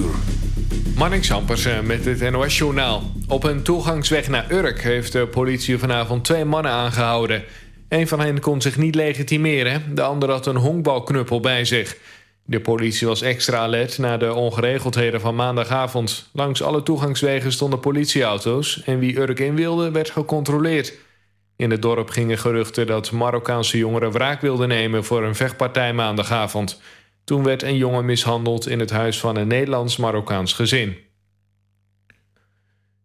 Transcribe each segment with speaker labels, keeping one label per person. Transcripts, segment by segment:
Speaker 1: uur.
Speaker 2: Marnix Sampersen met het NOS-journaal. Op een toegangsweg naar Urk heeft de politie vanavond twee mannen aangehouden. Een van hen kon zich niet legitimeren, de ander had een honkbalknuppel bij zich. De politie was extra alert na de ongeregeldheden van maandagavond. Langs alle toegangswegen stonden politieauto's... en wie Urk in wilde, werd gecontroleerd. In het dorp gingen geruchten dat Marokkaanse jongeren wraak wilden nemen... voor een vechtpartij maandagavond... Toen werd een jongen mishandeld in het huis van een Nederlands-Marokkaans gezin.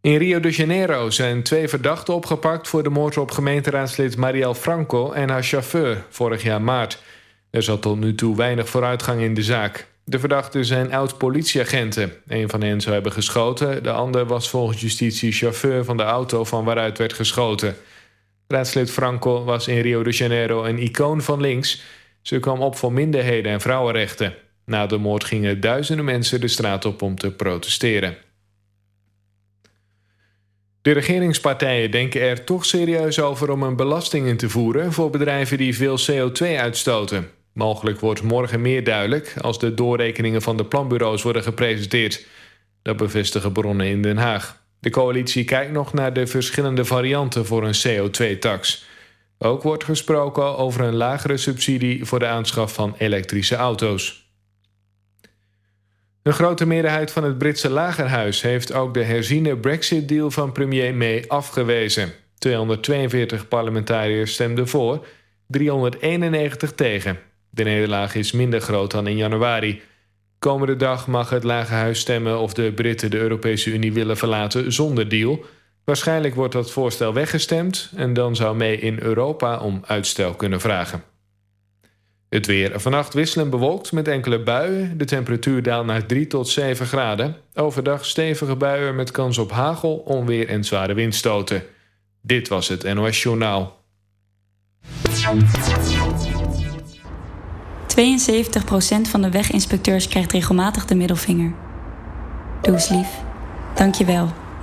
Speaker 2: In Rio de Janeiro zijn twee verdachten opgepakt... voor de moord op gemeenteraadslid Marielle Franco en haar chauffeur vorig jaar maart. Er zat tot nu toe weinig vooruitgang in de zaak. De verdachten zijn oud-politieagenten. Een van hen zou hebben geschoten. De ander was volgens justitie chauffeur van de auto van waaruit werd geschoten. Raadslid Franco was in Rio de Janeiro een icoon van links... Ze kwam op voor minderheden en vrouwenrechten. Na de moord gingen duizenden mensen de straat op om te protesteren. De regeringspartijen denken er toch serieus over om een belasting in te voeren... voor bedrijven die veel CO2 uitstoten. Mogelijk wordt morgen meer duidelijk... als de doorrekeningen van de planbureaus worden gepresenteerd. Dat bevestigen bronnen in Den Haag. De coalitie kijkt nog naar de verschillende varianten voor een CO2-tax... Ook wordt gesproken over een lagere subsidie voor de aanschaf van elektrische auto's. Een grote meerderheid van het Britse lagerhuis heeft ook de herziene Brexit-deal van premier May afgewezen. 242 parlementariërs stemden voor, 391 tegen. De nederlaag is minder groot dan in januari. Komende dag mag het lagerhuis stemmen of de Britten de Europese Unie willen verlaten zonder deal. Waarschijnlijk wordt dat voorstel weggestemd en dan zou mee in Europa om uitstel kunnen vragen. Het weer. Vannacht wisselen bewolkt met enkele buien. De temperatuur daalt naar 3 tot 7 graden. Overdag stevige buien met kans op hagel, onweer en zware windstoten. Dit was het NOS Journaal. 72%
Speaker 3: van de weginspecteurs krijgt regelmatig de middelvinger. Doe eens lief. Dank je wel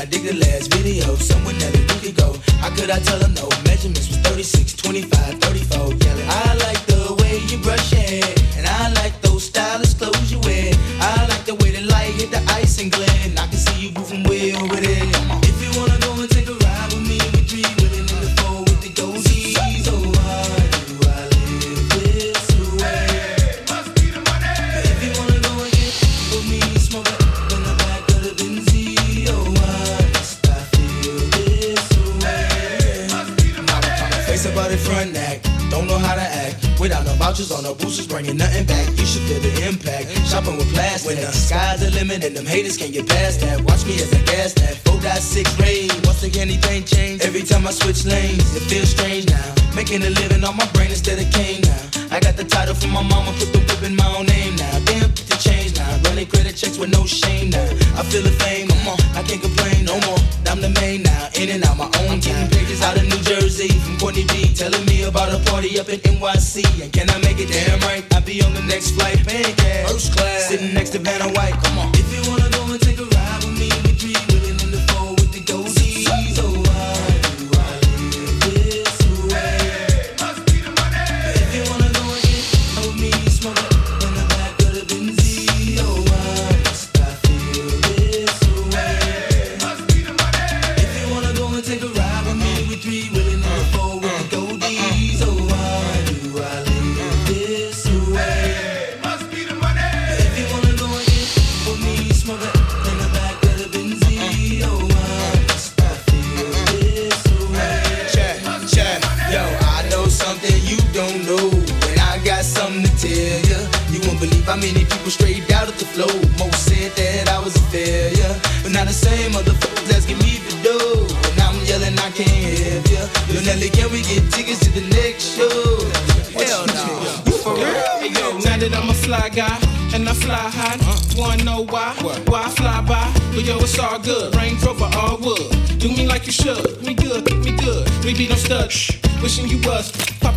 Speaker 4: I dig the last video. Somewhere that you could go. How could I tell them? impact. Shopping with plastic. When the sky's the limit and them haters can't get past that. Watch me as I gas that. 4.6 rain. Once again, anything change. Every time I switch lanes, it feels strange now. Making a living on my brain instead of cane now. I got the title from my mama, put the whip in my own name now. Damn, the change now. Running credit checks with no shame now. I feel the fame, come on, I can't complain no more. I'm the main now, in and out my own time. Pictures out of New Jersey from Courtney B, telling me about a party up in NYC. And can I make it damn right? I'll be on the next flight, paying first class, sitting next to Vanna White. Come on, if you wanna same motherfuckers asking me for dough. And I'm yelling, I can't have ya. Yo, Nelly, can we get tickets to the next show? Hell no. You for real?
Speaker 5: Hey, yo, now that I'm a fly guy. And I fly high, uh, wanna know why? What? Why I fly by? But yo, it's all good. Range Rover, all wood. Do me like you should. Me good, me good. We be no studs. Wishing you was.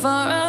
Speaker 6: for a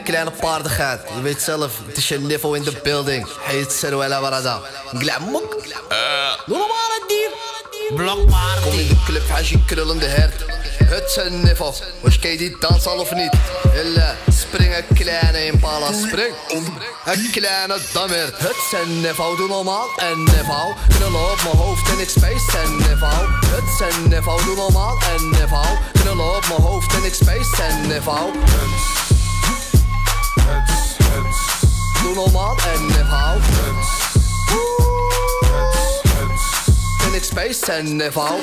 Speaker 7: een kleine paardigheid? Je weet zelf, het is je niveau in de building. Heet Seruela Warada. Glamok. Doe normaal het dier.
Speaker 8: Blokpaard.
Speaker 7: Kom in de club, is je krullende hert. Het een niveau. Was je die dans al of niet? Hille, spring een kleine impala, spring. Een kleine dammer. Het een niveau, doe normaal. En niveau, knullen op mijn hoofd en ik space. En niveau, het een niveau, doe normaal. En niveau, knullen op mijn hoofd en ik space. En niveau. Doe normaal en niveau. En ik space en niveau.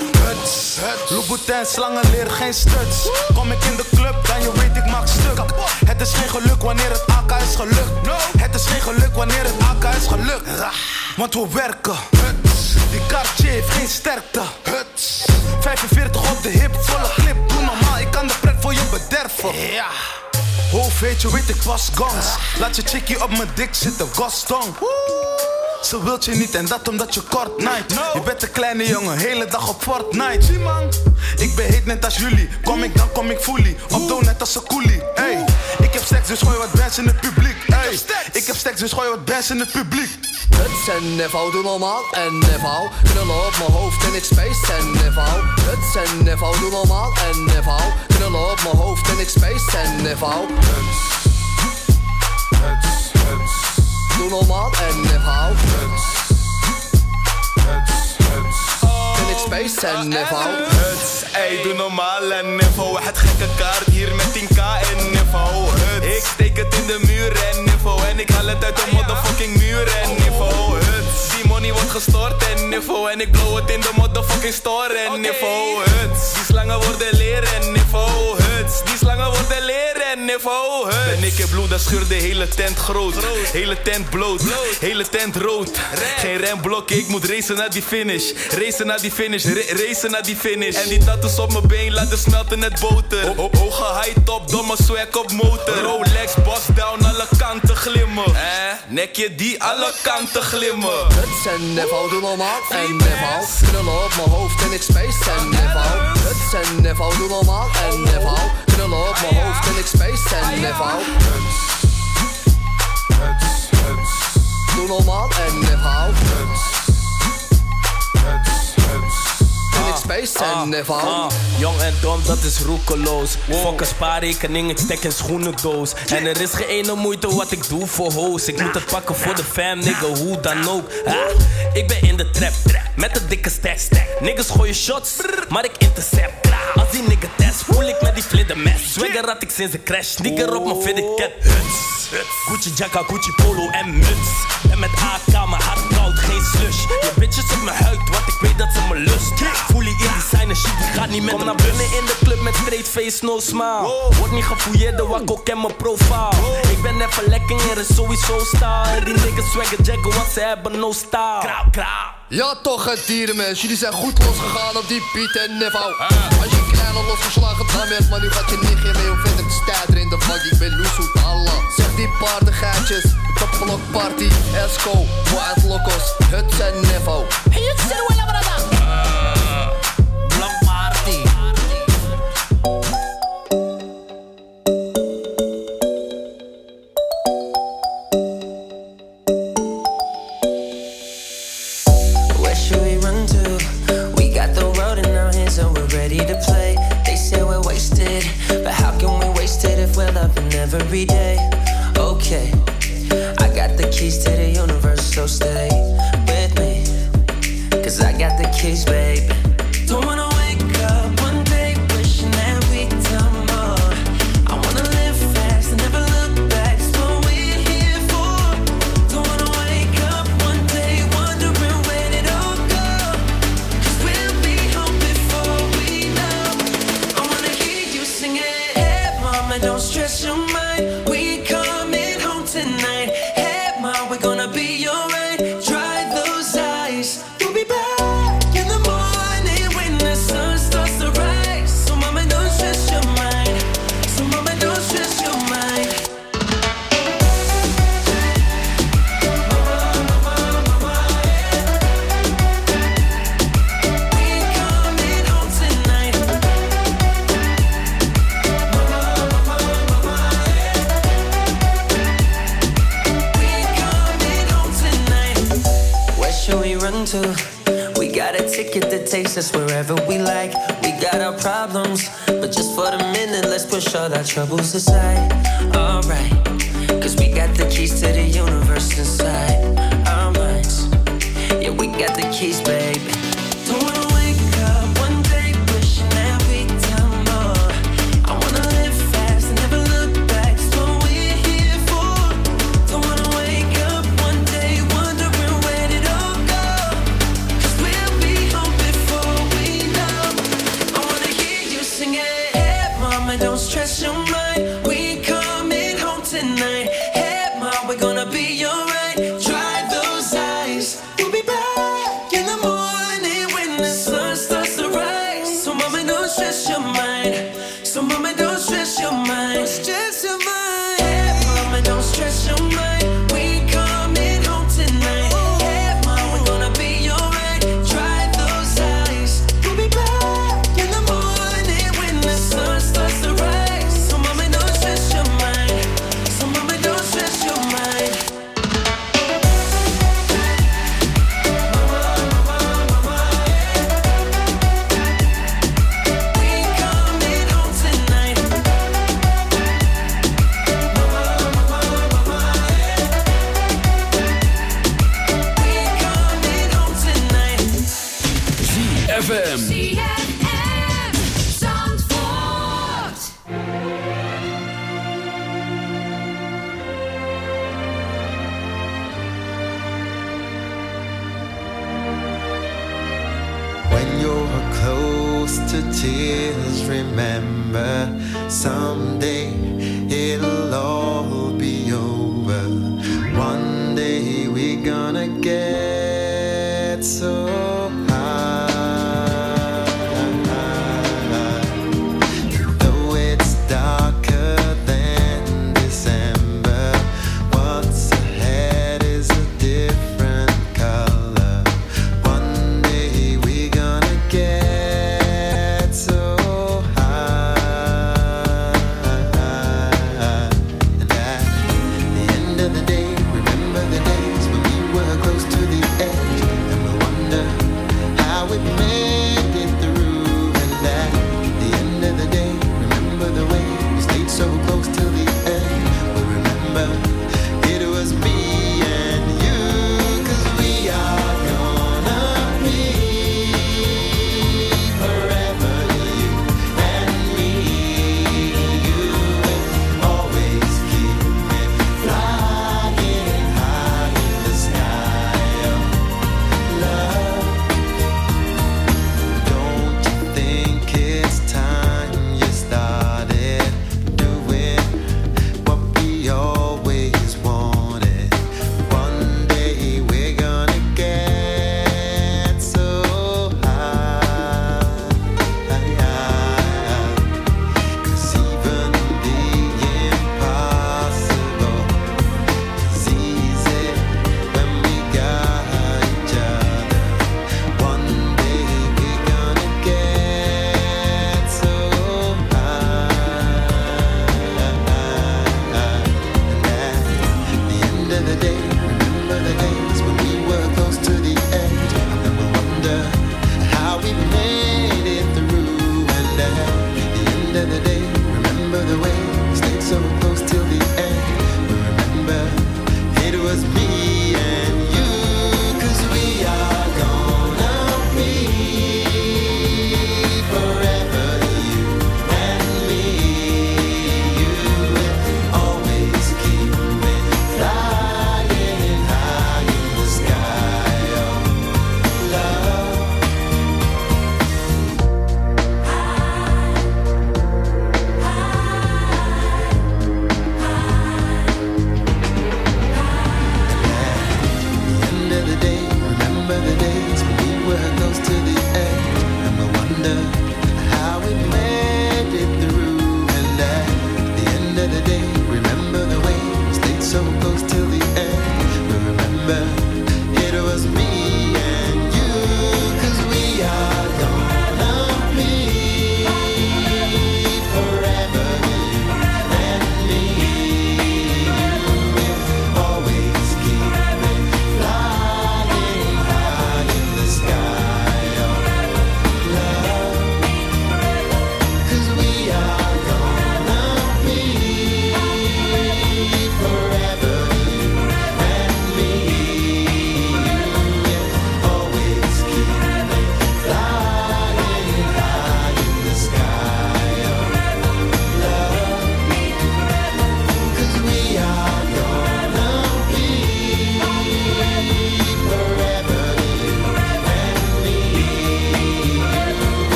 Speaker 9: Louboutin, slangen leren geen stuts. Kom ik in de club, dan je weet ik maak stuk. Het is geen geluk wanneer het AK is gelukt. Het is geen geluk wanneer het AK is gelukt. Want we werken. Die Cartier heeft geen sterkte. 45 op de hip, volle clip. Doe normaal, ik kan de pret voor je bederven. Ja. Hoofd weet je, weet ik was gans. Laat je chickie op mijn dik zitten, Gaston. Ze wilt je niet en dat omdat je kort night. Je bent een kleine jongen, hele dag op Fortnite. Zie man, ik ben heet net als jullie. Kom ik dan kom ik fully. Op net als een coolie. Hey, ik heb seks dus gooi wat bands in het publiek. Hey, ik heb seks dus gooi wat bands in het publiek.
Speaker 7: Het is een niveau, doe normaal en niveau. Knullen op mijn hoofd en ik space en. Het is een niveau, doe normaal en niveau. Knullen op mijn hoofd en ik space en niveau. Doe normaal en niveau.
Speaker 10: En ik space en niveau. Huts, ey, doe normaal en niveau. Het gekke kaart hier met 10k en niveau. Huts, ik steek het in de muur en. Ik haal het uit de motherfucking muur en niveau. Huts, die money wordt gestort en niveau. En ik blow het in de motherfucking store en niveau. Huts, die slangen worden leren en niveau. Huts, die slangen worden leren en niveau. Huts. En ik heb bloed, dat scheurt de hele tent groot. Hele tent bloot, hele tent rood. Geen remblok, ik moet racen naar die finish. Racen naar die finish, ra- racen naar die finish. En die tattoos op mijn been laten smelten net boter. Ho- Hoge high top, domme swag op motor. Rolex, boss down, alle kanten glimmen. Eh, nekje die alle kanten glimmen.
Speaker 7: Het is een niveau, doe normaal en niveau. Knullen op mijn hoofd en ik space en niveau. Het is een niveau, doe normaal en niveau. Knullen op mijn hoofd en ik space en niveau. Doe normaal en niveau. En ik space en niveau. Ah,
Speaker 11: jong en dom, dat is roekeloos. Fuck een spaarrekening, ik stek een schoenendoos. En er is geen ene moeite wat ik doe voor hoes. Ik moet het pakken voor de fam, nigga, hoe dan ook. Ah, ik ben in de trap, met de dikke stack. Niggas gooien shots, maar ik intercept. Als die nigga test, voel ik met die vlidder mes. Swagger had ik sinds de crash, nigger op mijn fitted cat. Huts. Gucci jacka, Gucci polo en muts. En met AK, mijn hart koud, geen slush. Je bitches op mijn huid, want ik weet dat ze me lust. Voel je in designer shit, die gaat niet met Kom naar binnen in de club met straight face, no smile. Word niet gefouilleerd, de wakko ken mijn profile. Ik ben even lekker, er is sowieso style. Die niggas swagger jaggen, want ze hebben no style. Krauw, krauw.
Speaker 7: Ja toch het dierenmens, jullie zijn goed losgegaan op die Piet en Als je kleine losgeslagen dan bent, maar nu gaat je niet mee Hoe ik de stijder in de vak, ik ben Loesoet Allah Zeg die paardengaatjes, topblok party, Esco, Wild Locos, het zijn niveau Hey, het zijn wel
Speaker 12: every day?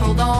Speaker 13: hold on.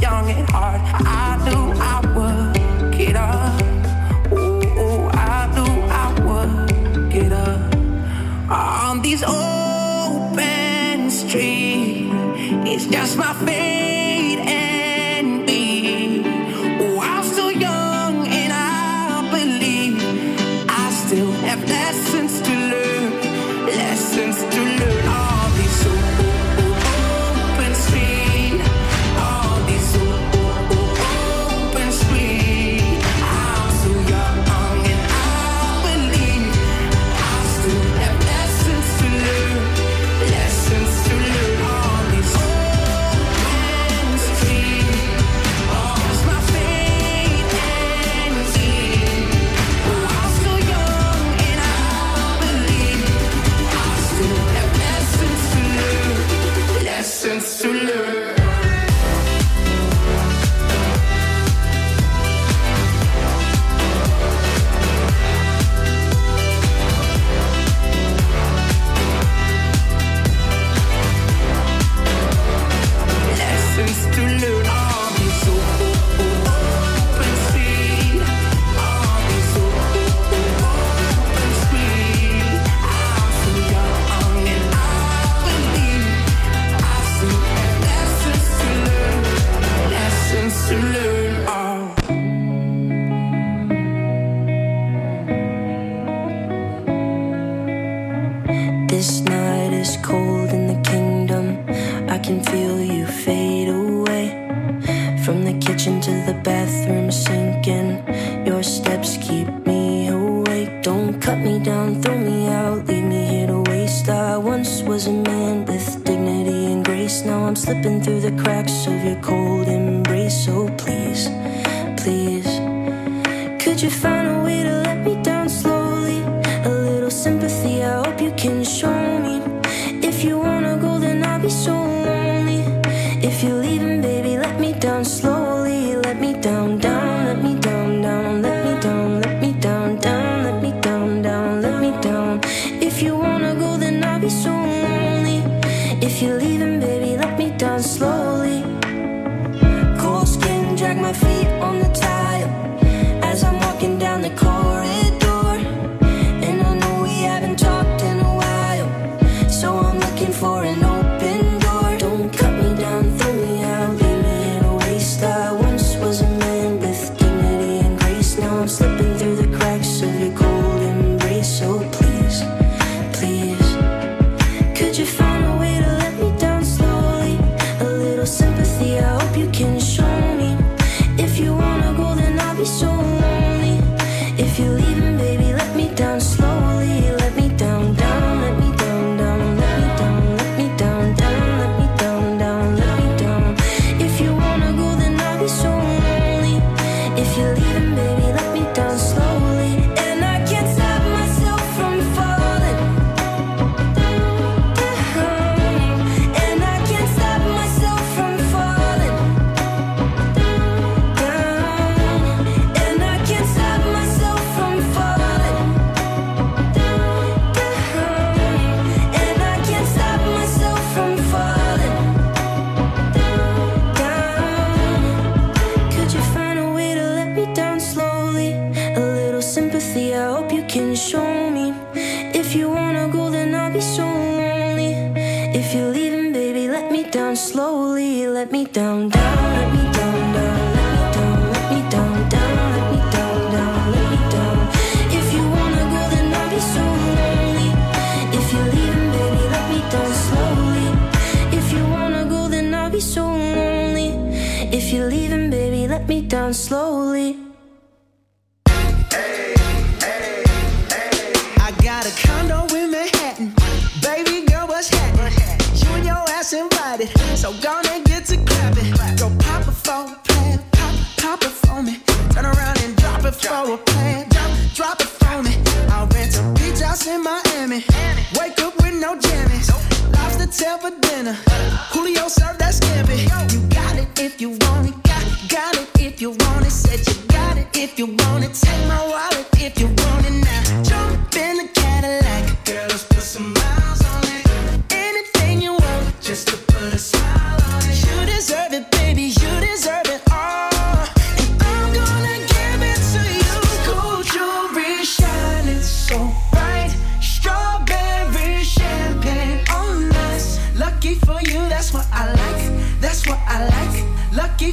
Speaker 12: young and hard. I